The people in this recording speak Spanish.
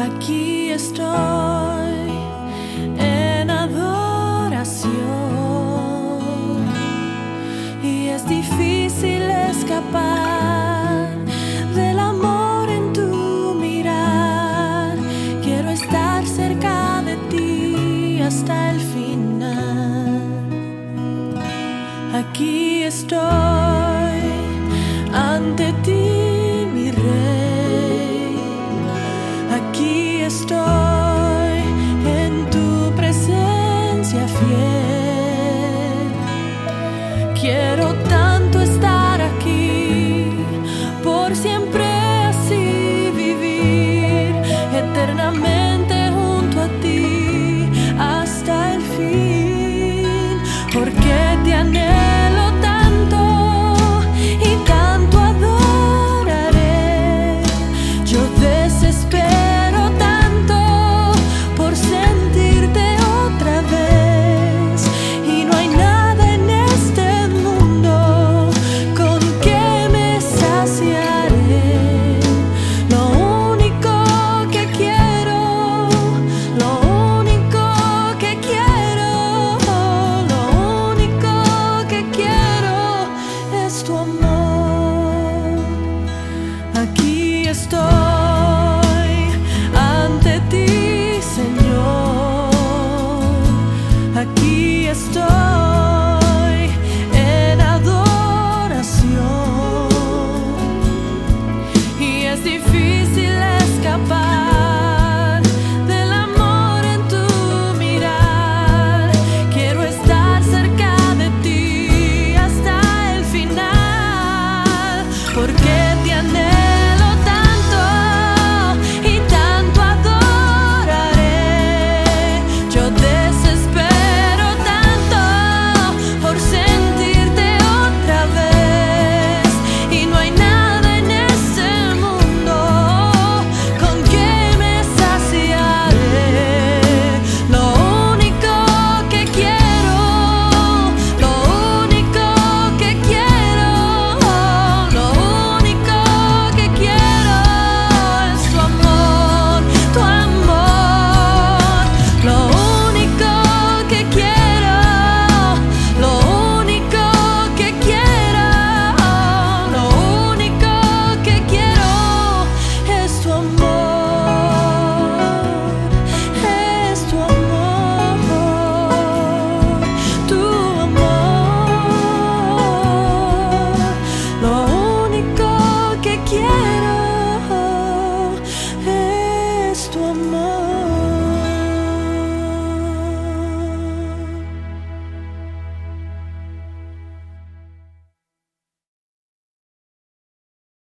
aquí estoy en adoración y es difícil escapar del amor en tu mirar. Quiero estar cerca de ti hasta el final. Aquí estoy ante ti, mi rey. Aquí estoy.